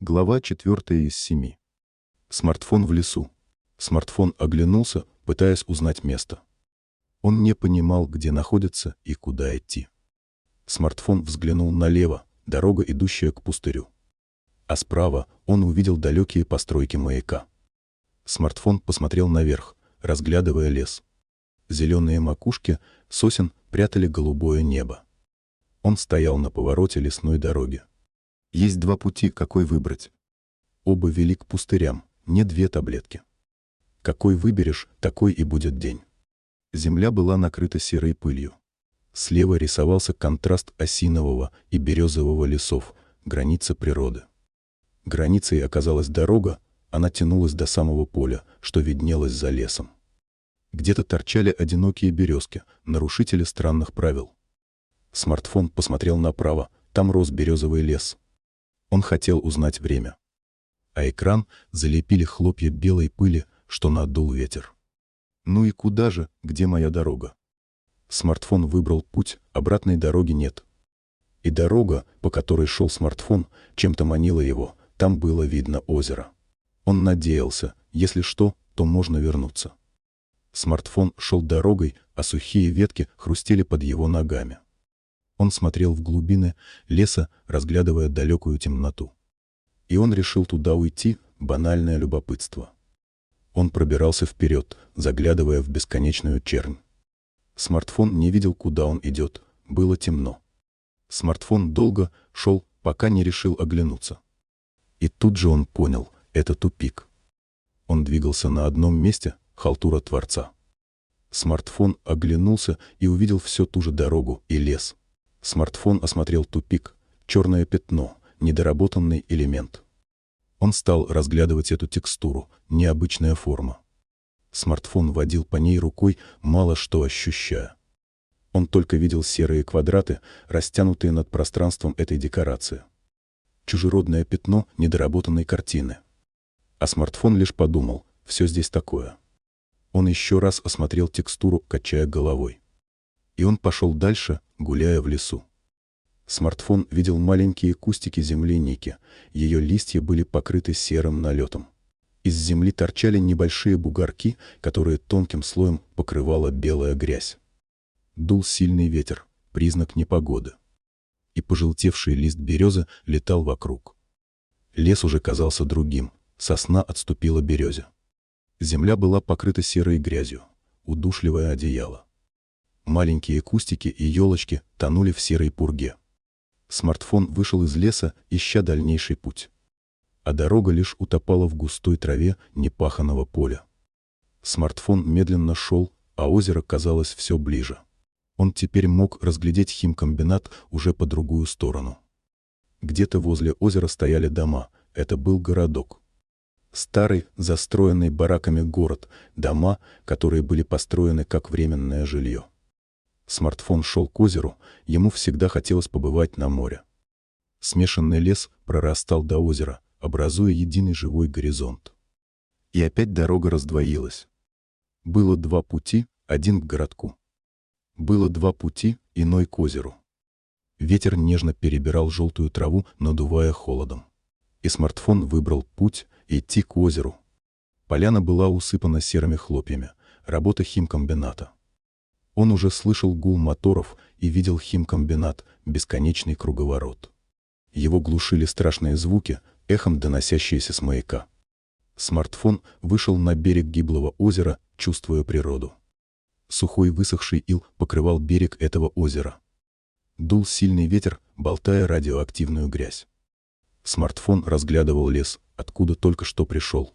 Глава 4 из 7. Смартфон в лесу. Смартфон оглянулся, пытаясь узнать место. Он не понимал, где находится и куда идти. Смартфон взглянул налево, дорога, идущая к пустырю. А справа он увидел далекие постройки маяка. Смартфон посмотрел наверх, разглядывая лес. Зеленые макушки сосен прятали голубое небо. Он стоял на повороте лесной дороги. Есть два пути, какой выбрать. Оба вели к пустырям, не две таблетки. Какой выберешь, такой и будет день. Земля была накрыта серой пылью. Слева рисовался контраст осинового и березового лесов, граница природы. Границей оказалась дорога, она тянулась до самого поля, что виднелось за лесом. Где-то торчали одинокие березки, нарушители странных правил. Смартфон посмотрел направо, там рос березовый лес. Он хотел узнать время. А экран залепили хлопья белой пыли, что надул ветер. Ну и куда же, где моя дорога? Смартфон выбрал путь, обратной дороги нет. И дорога, по которой шел смартфон, чем-то манила его, там было видно озеро. Он надеялся, если что, то можно вернуться. Смартфон шел дорогой, а сухие ветки хрустели под его ногами. Он смотрел в глубины леса, разглядывая далекую темноту. И он решил туда уйти, банальное любопытство. Он пробирался вперед, заглядывая в бесконечную чернь. Смартфон не видел, куда он идет, было темно. Смартфон долго шел, пока не решил оглянуться. И тут же он понял, это тупик. Он двигался на одном месте, халтура Творца. Смартфон оглянулся и увидел все ту же дорогу и лес. Смартфон осмотрел тупик, черное пятно, недоработанный элемент. Он стал разглядывать эту текстуру, необычная форма. Смартфон водил по ней рукой, мало что ощущая. Он только видел серые квадраты, растянутые над пространством этой декорации. Чужеродное пятно недоработанной картины. А смартфон лишь подумал, все здесь такое. Он еще раз осмотрел текстуру, качая головой. И он пошел дальше, гуляя в лесу. Смартфон видел маленькие кустики земляники, ее листья были покрыты серым налетом. Из земли торчали небольшие бугорки, которые тонким слоем покрывала белая грязь. Дул сильный ветер, признак непогоды. И пожелтевший лист березы летал вокруг. Лес уже казался другим, сосна отступила березе. Земля была покрыта серой грязью, удушливое одеяло. Маленькие кустики и елочки тонули в серой пурге. Смартфон вышел из леса, ища дальнейший путь. А дорога лишь утопала в густой траве непаханого поля. Смартфон медленно шел, а озеро казалось все ближе. Он теперь мог разглядеть химкомбинат уже по другую сторону. Где-то возле озера стояли дома, это был городок. Старый, застроенный бараками город, дома, которые были построены как временное жилье. Смартфон шел к озеру, ему всегда хотелось побывать на море. Смешанный лес прорастал до озера, образуя единый живой горизонт. И опять дорога раздвоилась. Было два пути, один к городку. Было два пути, иной к озеру. Ветер нежно перебирал желтую траву, надувая холодом. И смартфон выбрал путь идти к озеру. Поляна была усыпана серыми хлопьями, работа химкомбината. Он уже слышал гул моторов и видел химкомбинат, бесконечный круговорот. Его глушили страшные звуки, эхом доносящиеся с маяка. Смартфон вышел на берег гиблого озера, чувствуя природу. Сухой высохший ил покрывал берег этого озера. Дул сильный ветер, болтая радиоактивную грязь. Смартфон разглядывал лес, откуда только что пришел.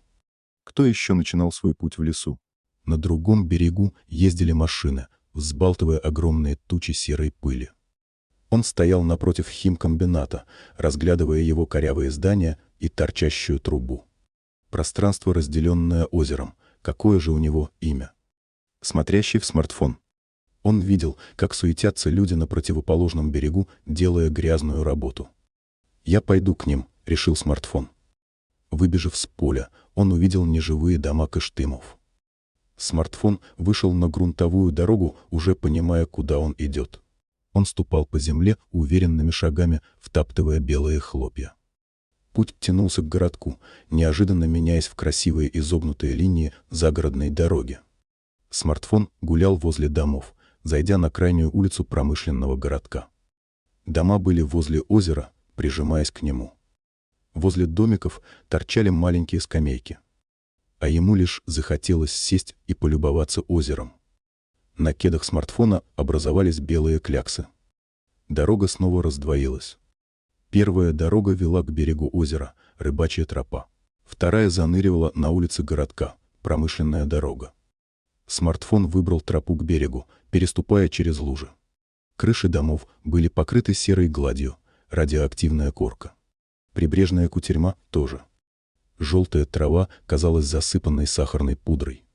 Кто еще начинал свой путь в лесу? На другом берегу ездили машины, взбалтывая огромные тучи серой пыли. Он стоял напротив химкомбината, разглядывая его корявые здания и торчащую трубу. Пространство, разделенное озером. Какое же у него имя? Смотрящий в смартфон. Он видел, как суетятся люди на противоположном берегу, делая грязную работу. «Я пойду к ним», — решил смартфон. Выбежав с поля, он увидел неживые дома Кыштымов. Смартфон вышел на грунтовую дорогу, уже понимая, куда он идет. Он ступал по земле уверенными шагами, втаптывая белые хлопья. Путь тянулся к городку, неожиданно меняясь в красивые изогнутые линии загородной дороги. Смартфон гулял возле домов, зайдя на крайнюю улицу промышленного городка. Дома были возле озера, прижимаясь к нему. Возле домиков торчали маленькие скамейки. А ему лишь захотелось сесть и полюбоваться озером. На кедах смартфона образовались белые кляксы. Дорога снова раздвоилась. Первая дорога вела к берегу озера, рыбачья тропа. Вторая заныривала на улице городка, промышленная дорога. Смартфон выбрал тропу к берегу, переступая через лужи. Крыши домов были покрыты серой гладью, радиоактивная корка. Прибрежная кутерьма тоже. Желтая трава казалась засыпанной сахарной пудрой.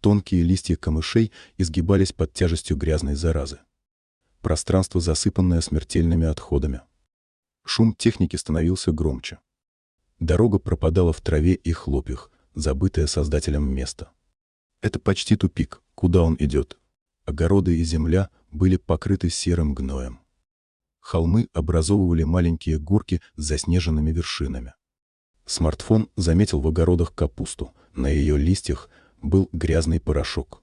Тонкие листья камышей изгибались под тяжестью грязной заразы. Пространство, засыпанное смертельными отходами. Шум техники становился громче. Дорога пропадала в траве и хлопьях, забытое создателем место. Это почти тупик, куда он идет. Огороды и земля были покрыты серым гноем. Холмы образовывали маленькие горки с заснеженными вершинами. Смартфон заметил в огородах капусту. На ее листьях был грязный порошок.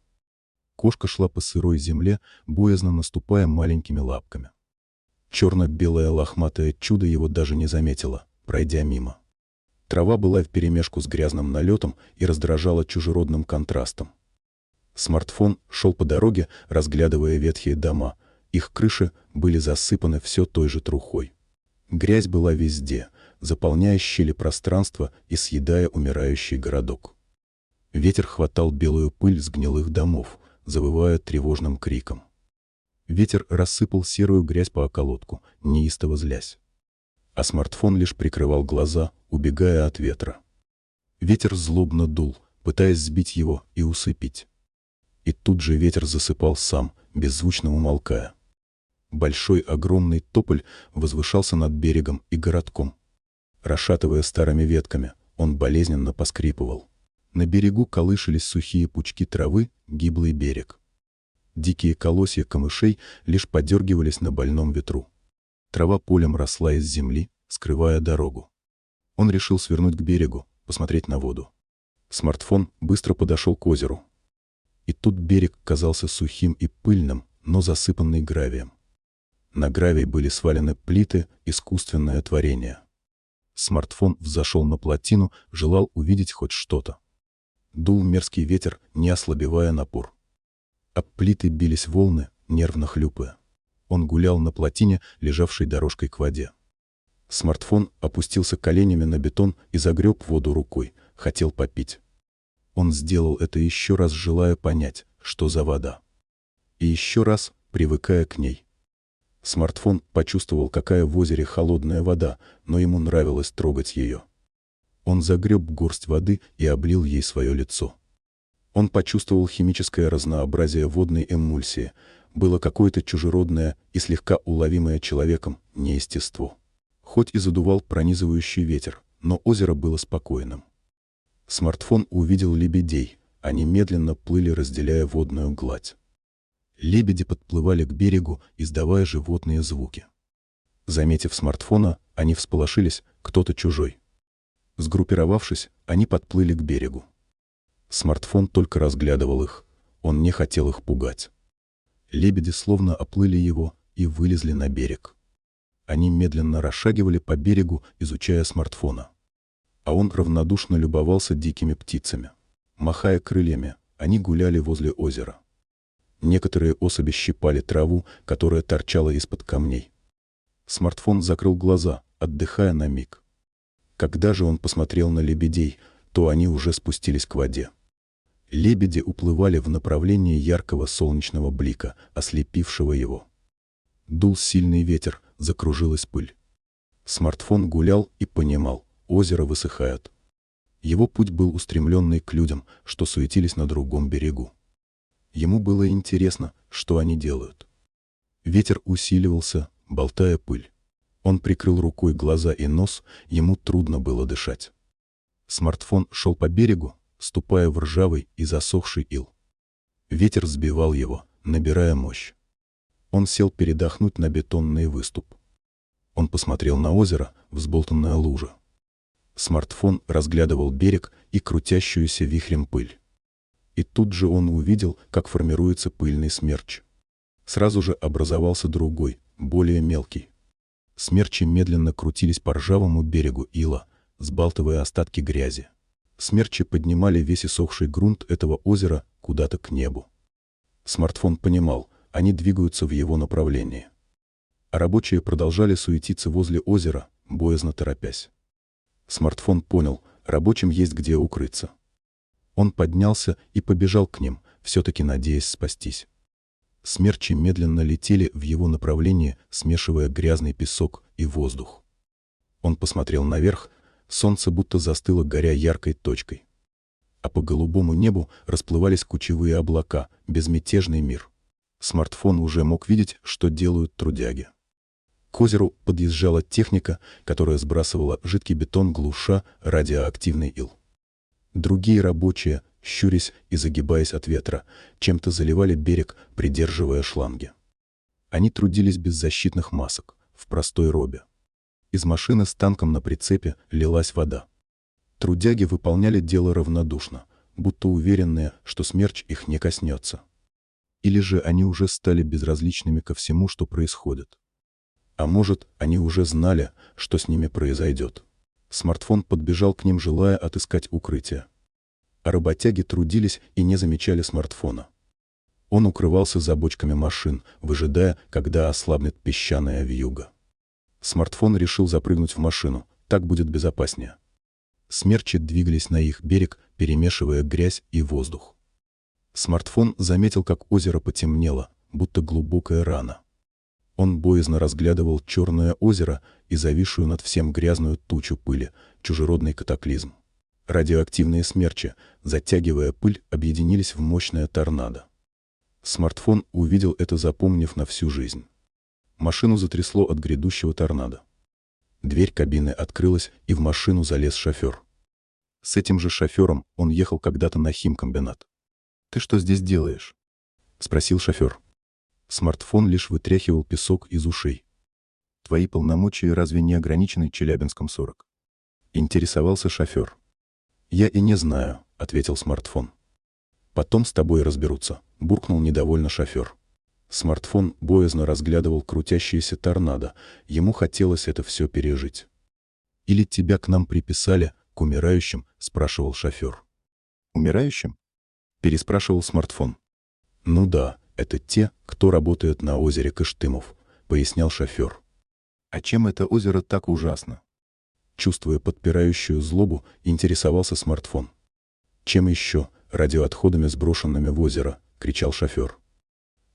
Кошка шла по сырой земле, боязно наступая маленькими лапками. Черно-белое лохматое чудо его даже не заметило, пройдя мимо. Трава была вперемешку с грязным налетом и раздражала чужеродным контрастом. Смартфон шел по дороге, разглядывая ветхие дома. Их крыши были засыпаны все той же трухой. Грязь была везде, заполняя щели пространства и съедая умирающий городок. Ветер хватал белую пыль с гнилых домов, завывая тревожным криком. Ветер рассыпал серую грязь по околотку, неистово злясь. А смартфон лишь прикрывал глаза, убегая от ветра. Ветер злобно дул, пытаясь сбить его и усыпить. И тут же ветер засыпал сам, беззвучно умолкая. Большой огромный тополь возвышался над берегом и городком. Расшатывая старыми ветками, он болезненно поскрипывал. На берегу колышились сухие пучки травы, гиблый берег. Дикие колосья камышей лишь подергивались на больном ветру. Трава полем росла из земли, скрывая дорогу. Он решил свернуть к берегу, посмотреть на воду. Смартфон быстро подошел к озеру. И тут берег казался сухим и пыльным, но засыпанный гравием. На гравии были свалены плиты, искусственное творение. Смартфон взошел на плотину, желал увидеть хоть что-то. Дул мерзкий ветер, не ослабевая напор. Об плиты бились волны, нервно хлюпая. Он гулял на плотине, лежавшей дорожкой к воде. Смартфон опустился коленями на бетон и загреб воду рукой, хотел попить. Он сделал это еще раз, желая понять, что за вода. И еще раз, привыкая к ней. Смартфон почувствовал, какая в озере холодная вода, но ему нравилось трогать ее. Он загреб горсть воды и облил ей свое лицо. Он почувствовал химическое разнообразие водной эмульсии. Было какое-то чужеродное и слегка уловимое человеком неестество. Хоть и задувал пронизывающий ветер, но озеро было спокойным. Смартфон увидел лебедей. Они медленно плыли, разделяя водную гладь. Лебеди подплывали к берегу, издавая животные звуки. Заметив смартфона, они всполошились, кто-то чужой. Сгруппировавшись, они подплыли к берегу. Смартфон только разглядывал их, он не хотел их пугать. Лебеди словно оплыли его и вылезли на берег. Они медленно расшагивали по берегу, изучая смартфона. А он равнодушно любовался дикими птицами. Махая крыльями, они гуляли возле озера. Некоторые особи щипали траву, которая торчала из-под камней. Смартфон закрыл глаза, отдыхая на миг. Когда же он посмотрел на лебедей, то они уже спустились к воде. Лебеди уплывали в направлении яркого солнечного блика, ослепившего его. Дул сильный ветер, закружилась пыль. Смартфон гулял и понимал, озеро высыхает. Его путь был устремленный к людям, что суетились на другом берегу. Ему было интересно, что они делают. Ветер усиливался, болтая пыль. Он прикрыл рукой глаза и нос, ему трудно было дышать. Смартфон шел по берегу, ступая в ржавый и засохший ил. Ветер сбивал его, набирая мощь. Он сел передохнуть на бетонный выступ. Он посмотрел на озеро, взболтанная лужа. Смартфон разглядывал берег и крутящуюся вихрем пыль. И тут же он увидел, как формируется пыльный смерч. Сразу же образовался другой, более мелкий. Смерчи медленно крутились по ржавому берегу ила, сбалтывая остатки грязи. Смерчи поднимали весь иссохший грунт этого озера куда-то к небу. Смартфон понимал, они двигаются в его направлении. А рабочие продолжали суетиться возле озера, боязно торопясь. Смартфон понял, рабочим есть где укрыться. Он поднялся и побежал к ним, все-таки надеясь спастись. Смерчи медленно летели в его направлении, смешивая грязный песок и воздух. Он посмотрел наверх, солнце будто застыло, горя яркой точкой. А по голубому небу расплывались кучевые облака, безмятежный мир. Смартфон уже мог видеть, что делают трудяги. К озеру подъезжала техника, которая сбрасывала жидкий бетон, глуша радиоактивный ил. Другие рабочие, щурясь и загибаясь от ветра, чем-то заливали берег, придерживая шланги. Они трудились без защитных масок, в простой робе. Из машины с танком на прицепе лилась вода. Трудяги выполняли дело равнодушно, будто уверенные, что смерч их не коснется. Или же они уже стали безразличными ко всему, что происходит. А может, они уже знали, что с ними произойдет. Смартфон подбежал к ним, желая отыскать укрытие. А работяги трудились и не замечали смартфона. Он укрывался за бочками машин, выжидая, когда ослабнет песчаная вьюга. Смартфон решил запрыгнуть в машину, так будет безопаснее. Смерчи двигались на их берег, перемешивая грязь и воздух. Смартфон заметил, как озеро потемнело, будто глубокая рана. Он боязно разглядывал черное озеро и зависшую над всем грязную тучу пыли, чужеродный катаклизм. Радиоактивные смерчи, затягивая пыль, объединились в мощное торнадо. Смартфон увидел это, запомнив на всю жизнь. Машину затрясло от грядущего торнадо. Дверь кабины открылась, и в машину залез шофер. С этим же шофером он ехал когда-то на химкомбинат. «Ты что здесь делаешь?» — спросил шофер. Смартфон лишь вытряхивал песок из ушей. «Твои полномочия разве не ограничены Челябинском 40?» Интересовался шофер. «Я и не знаю», — ответил смартфон. «Потом с тобой разберутся», — буркнул недовольно шофер. Смартфон боязно разглядывал крутящиеся торнадо. Ему хотелось это все пережить. «Или тебя к нам приписали, к умирающим?» — спрашивал шофер. «Умирающим?» — переспрашивал смартфон. «Ну да, это те, кто работает на озере Кыштымов», — пояснял шофер. «А чем это озеро так ужасно?» Чувствуя подпирающую злобу, интересовался смартфон. «Чем еще? Радиоотходами, сброшенными в озеро!» — кричал шофер.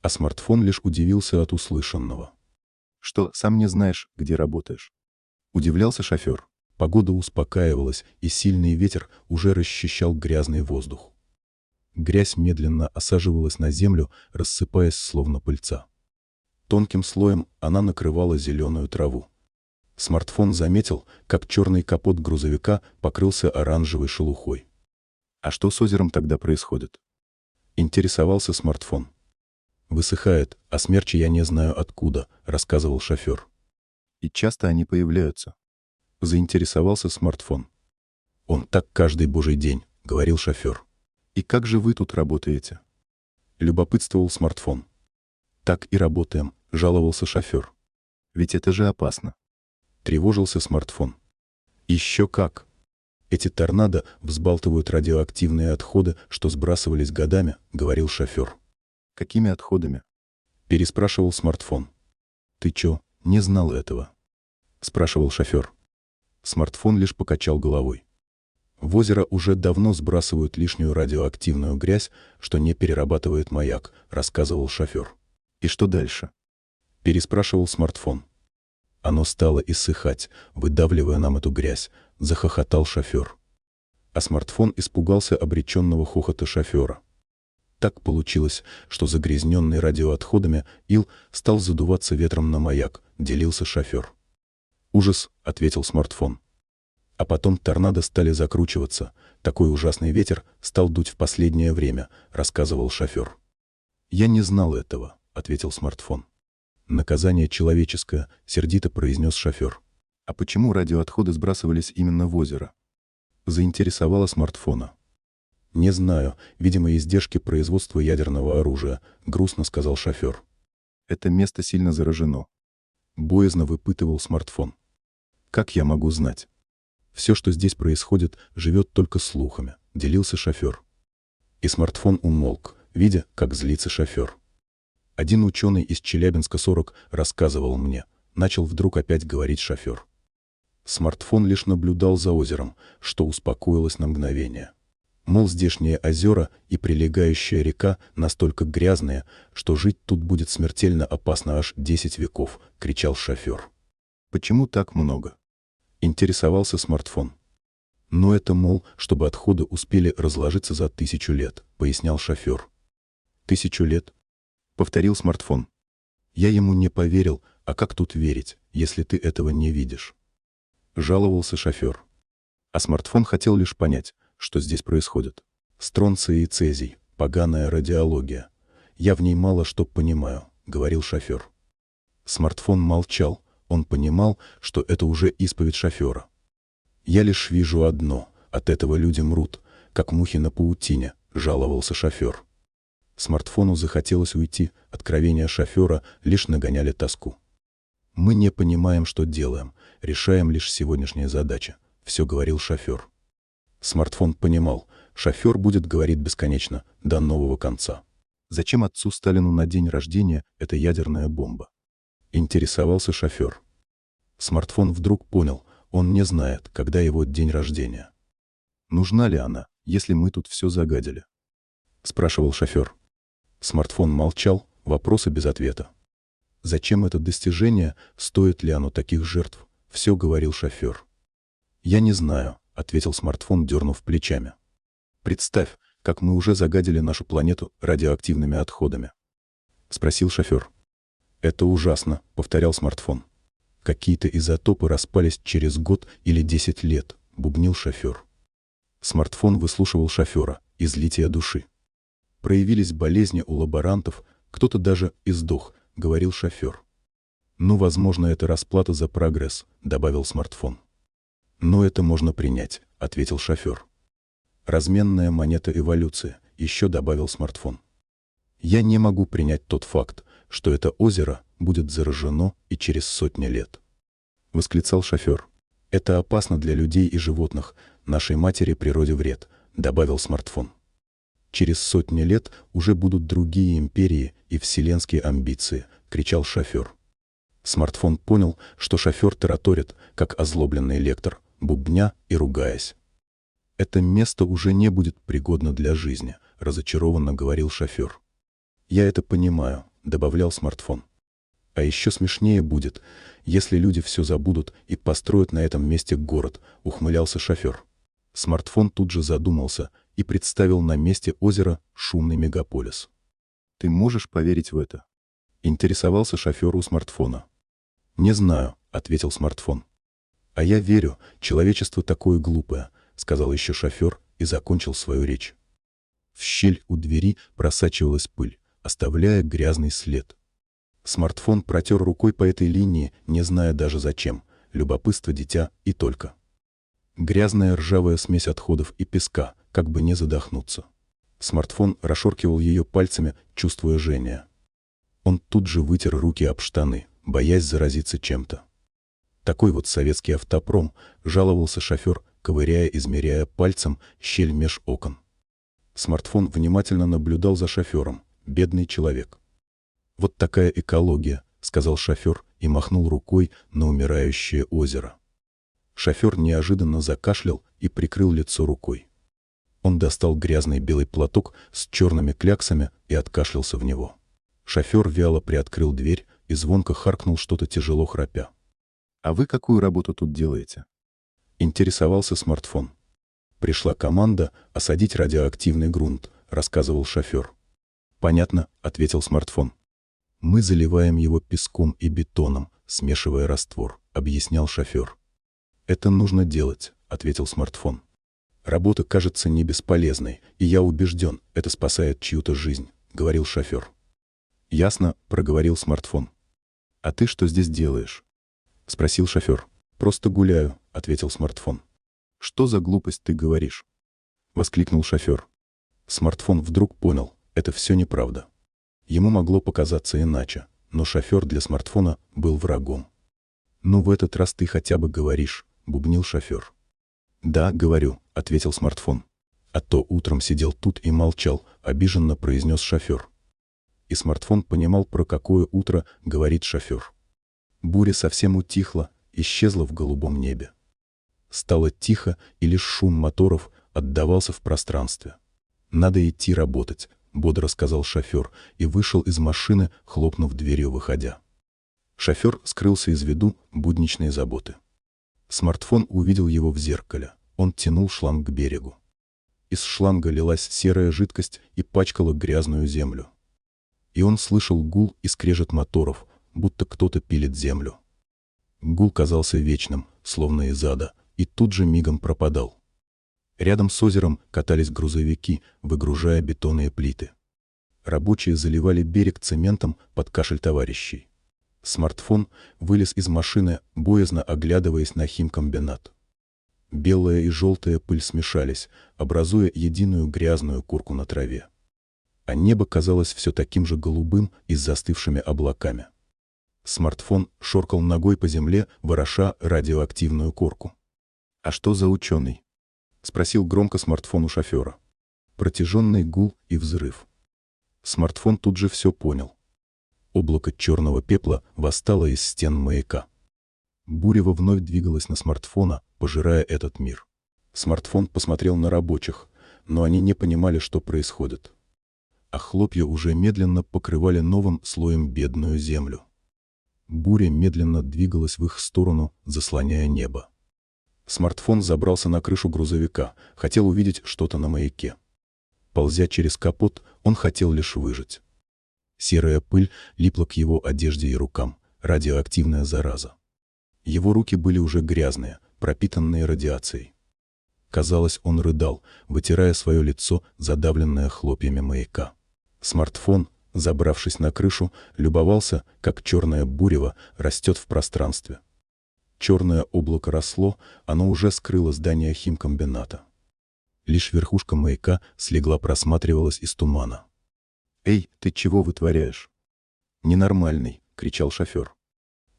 А смартфон лишь удивился от услышанного. «Что, сам не знаешь, где работаешь?» Удивлялся шофер. Погода успокаивалась, и сильный ветер уже расчищал грязный воздух. Грязь медленно осаживалась на землю, рассыпаясь словно пыльца. Тонким слоем она накрывала зеленую траву. Смартфон заметил, как черный капот грузовика покрылся оранжевой шелухой. «А что с озером тогда происходит?» Интересовался смартфон. «Высыхает, а смерчи я не знаю откуда», — рассказывал шофер. «И часто они появляются?» Заинтересовался смартфон. «Он так каждый божий день», — говорил шофер. «И как же вы тут работаете?» Любопытствовал смартфон. «Так и работаем», — жаловался шофер. «Ведь это же опасно». Тревожился смартфон. «Еще как!» «Эти торнадо взбалтывают радиоактивные отходы, что сбрасывались годами», — говорил шофер. «Какими отходами?» — переспрашивал смартфон. «Ты чё, не знал этого?» — спрашивал шофер. Смартфон лишь покачал головой. В озеро уже давно сбрасывают лишнюю радиоактивную грязь, что не перерабатывает маяк, рассказывал шофер. И что дальше? Переспрашивал смартфон. Оно стало иссыхать, выдавливая нам эту грязь, захохотал шофер. А смартфон испугался обреченного хохота шофера. Так получилось, что загрязненный радиоотходами ил стал задуваться ветром на маяк, делился шофер. «Ужас», — ответил смартфон. А потом торнадо стали закручиваться. Такой ужасный ветер стал дуть в последнее время, рассказывал шофер. «Я не знал этого», — ответил смартфон. «Наказание человеческое», — сердито произнес шофер. А почему радиоотходы сбрасывались именно в озеро? Заинтересовало смартфона. «Не знаю. Видимо, издержки производства ядерного оружия», — грустно сказал шофер. «Это место сильно заражено». Боязно выпытывал смартфон. «Как я могу знать?» «Все, что здесь происходит, живет только слухами», — делился шофер. И смартфон умолк, видя, как злится шофер. Один ученый из Челябинска-40 рассказывал мне, начал вдруг опять говорить шофер. Смартфон лишь наблюдал за озером, что успокоилось на мгновение. Мол, здешние озера и прилегающая река настолько грязные, что жить тут будет смертельно опасно аж 10 веков, кричал шофер. Почему так много? Интересовался смартфон. Но это, мол, чтобы отходы успели разложиться за тысячу лет, пояснял шофер. Тысячу лет? Повторил смартфон. Я ему не поверил, а как тут верить, если ты этого не видишь? Жаловался шофер. А смартфон хотел лишь понять, что здесь происходит. Стронций и цезий, поганая радиология. Я в ней мало что понимаю, говорил шофер. Смартфон молчал, он понимал, что это уже исповедь шофера. Я лишь вижу одно, от этого люди мрут, как мухи на паутине, жаловался шофер. Смартфону захотелось уйти, откровения шофера лишь нагоняли тоску. Мы не понимаем, что делаем, решаем лишь сегодняшние задачи, все говорил шофер. Смартфон понимал, шофер будет говорить бесконечно, до нового конца. Зачем отцу Сталину на день рождения эта ядерная бомба? Интересовался шофер. Смартфон вдруг понял, он не знает, когда его день рождения. «Нужна ли она, если мы тут все загадили?» Спрашивал шофер. Смартфон молчал, вопросы без ответа. «Зачем это достижение, стоит ли оно таких жертв?» Все говорил шофер. «Я не знаю», ответил смартфон, дернув плечами. Представь, как мы уже загадили нашу планету радиоактивными отходами. Спросил шофер. Это ужасно, повторял смартфон. Какие-то изотопы распались через год или десять лет, бубнил шофер. Смартфон выслушивал шофера, излития души. Проявились болезни у лаборантов, кто-то даже издох, говорил шофер. Ну, возможно, это расплата за прогресс, добавил смартфон. «Но это можно принять», — ответил шофер. «Разменная монета эволюции», — еще добавил смартфон. «Я не могу принять тот факт, что это озеро будет заражено и через сотни лет», — восклицал шофер. «Это опасно для людей и животных, нашей матери природе вред», — добавил смартфон. «Через сотни лет уже будут другие империи и вселенские амбиции», — кричал шофер. Смартфон понял, что шофер тараторит, как озлобленный лектор, бубня и ругаясь. «Это место уже не будет пригодно для жизни», — разочарованно говорил шофер. «Я это понимаю», — добавлял смартфон. «А еще смешнее будет, если люди все забудут и построят на этом месте город», — ухмылялся шофер. Смартфон тут же задумался и представил на месте озера шумный мегаполис. «Ты можешь поверить в это?» — интересовался шофер у смартфона. «Не знаю», — ответил смартфон. «А я верю, человечество такое глупое», — сказал еще шофер и закончил свою речь. В щель у двери просачивалась пыль, оставляя грязный след. Смартфон протер рукой по этой линии, не зная даже зачем. Любопытство дитя и только. Грязная ржавая смесь отходов и песка, как бы не задохнуться. Смартфон расшоркивал ее пальцами, чувствуя жжение. Он тут же вытер руки об штаны, боясь заразиться чем-то. Такой вот советский автопром, жаловался шофер, ковыряя, измеряя пальцем щель меж окон. Смартфон внимательно наблюдал за шофером. Бедный человек. «Вот такая экология», — сказал шофер и махнул рукой на умирающее озеро. Шофер неожиданно закашлял и прикрыл лицо рукой. Он достал грязный белый платок с черными кляксами и откашлялся в него. Шофер вяло приоткрыл дверь и звонко харкнул что-то тяжело храпя. «А вы какую работу тут делаете?» Интересовался смартфон. «Пришла команда осадить радиоактивный грунт», — рассказывал шофер. «Понятно», — ответил смартфон. «Мы заливаем его песком и бетоном, смешивая раствор», — объяснял шофер. «Это нужно делать», — ответил смартфон. «Работа кажется не бесполезной, и я убежден, это спасает чью-то жизнь», — говорил шофер. «Ясно», — проговорил смартфон. «А ты что здесь делаешь?» — спросил шофер. «Просто гуляю», — ответил смартфон. «Что за глупость ты говоришь?» — воскликнул шофер. Смартфон вдруг понял, это все неправда. Ему могло показаться иначе, но шофер для смартфона был врагом. «Ну, в этот раз ты хотя бы говоришь», — бубнил шофер. «Да, говорю», — ответил смартфон. «А то утром сидел тут и молчал», — обиженно произнес шофер. И смартфон понимал, про какое утро говорит шофер. Буря совсем утихла, исчезла в голубом небе. Стало тихо, и лишь шум моторов отдавался в пространстве. «Надо идти работать», — бодро сказал шофер и вышел из машины, хлопнув дверью, выходя. Шофер скрылся из виду будничные заботы. Смартфон увидел его в зеркале. Он тянул шланг к берегу. Из шланга лилась серая жидкость и пачкала грязную землю. И он слышал гул и скрежет моторов, будто кто-то пилит землю. Гул казался вечным, словно из ада, и тут же мигом пропадал. Рядом с озером катались грузовики, выгружая бетонные плиты. Рабочие заливали берег цементом под кашель товарищей. Смартфон вылез из машины, боязно оглядываясь на химкомбинат. Белая и желтая пыль смешались, образуя единую грязную курку на траве. А небо казалось все таким же голубым и с застывшими облаками. Смартфон шоркал ногой по земле, вороша радиоактивную корку. «А что за ученый?» — спросил громко смартфон у шофера. Протяженный гул и взрыв. Смартфон тут же все понял. Облако черного пепла восстало из стен маяка. Бурева вновь двигалась на смартфона, пожирая этот мир. Смартфон посмотрел на рабочих, но они не понимали, что происходит. А хлопья уже медленно покрывали новым слоем бедную землю. Буря медленно двигалась в их сторону, заслоняя небо. Смартфон забрался на крышу грузовика, хотел увидеть что-то на маяке. Ползя через капот, он хотел лишь выжить. Серая пыль липла к его одежде и рукам, радиоактивная зараза. Его руки были уже грязные, пропитанные радиацией. Казалось, он рыдал, вытирая свое лицо, задавленное хлопьями маяка. Смартфон, забравшись на крышу, любовался, как черное бурево растет в пространстве. Черное облако росло, оно уже скрыло здание химкомбината. Лишь верхушка маяка слегла просматривалась из тумана. «Эй, ты чего вытворяешь?» «Ненормальный!» — кричал шофер.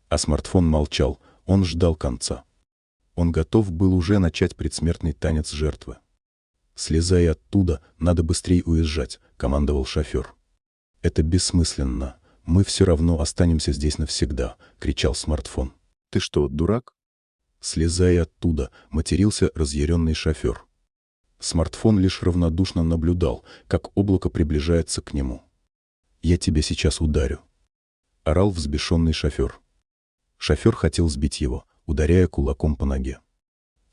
А смартфон молчал, он ждал конца. Он готов был уже начать предсмертный танец жертвы. «Слезай оттуда, надо быстрее уезжать», — командовал шофер. «Это бессмысленно. Мы все равно останемся здесь навсегда», — кричал смартфон. «Ты что, дурак?» «Слезай оттуда», — матерился разъяренный шофер. Смартфон лишь равнодушно наблюдал, как облако приближается к нему. «Я тебя сейчас ударю», — орал взбешенный шофер. Шофер хотел сбить его, ударяя кулаком по ноге.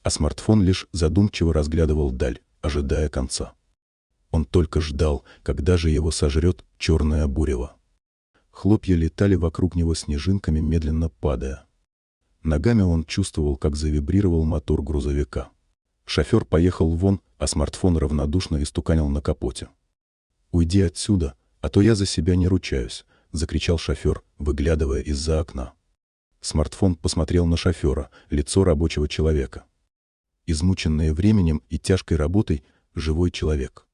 А смартфон лишь задумчиво разглядывал даль, ожидая конца. Он только ждал, когда же его сожрет черное бурево. Хлопья летали вокруг него снежинками, медленно падая. Ногами он чувствовал, как завибрировал мотор грузовика. Шофер поехал вон, а смартфон равнодушно истуканил на капоте. «Уйди отсюда, а то я за себя не ручаюсь», — закричал шофер, выглядывая из-за окна. Смартфон посмотрел на шофера, лицо рабочего человека. Измученное временем и тяжкой работой, живой человек.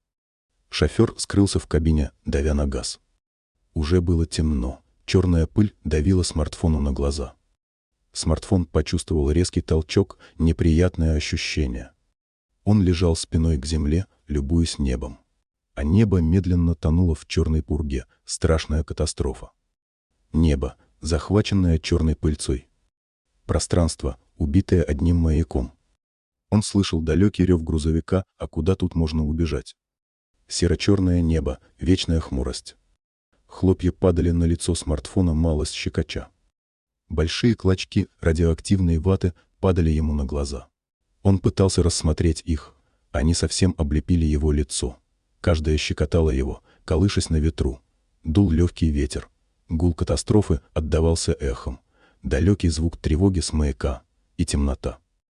Шофер скрылся в кабине, давя на газ. Уже было темно, черная пыль давила смартфону на глаза. Смартфон почувствовал резкий толчок, неприятное ощущение. Он лежал спиной к земле, любуясь небом. А небо медленно тонуло в черной пурге, страшная катастрофа. Небо, захваченное черной пыльцой. Пространство, убитое одним маяком. Он слышал далекий рев грузовика, а куда тут можно убежать? Серо-черное небо, вечная хмурость. Хлопья падали на лицо смартфона малость щекоча. Большие клочки радиоактивной ваты падали ему на глаза. Он пытался рассмотреть их. Они совсем облепили его лицо. Каждая щекотала его, колышась на ветру. Дул легкий ветер. Гул катастрофы отдавался эхом. Далекий звук тревоги с маяка. И темнота.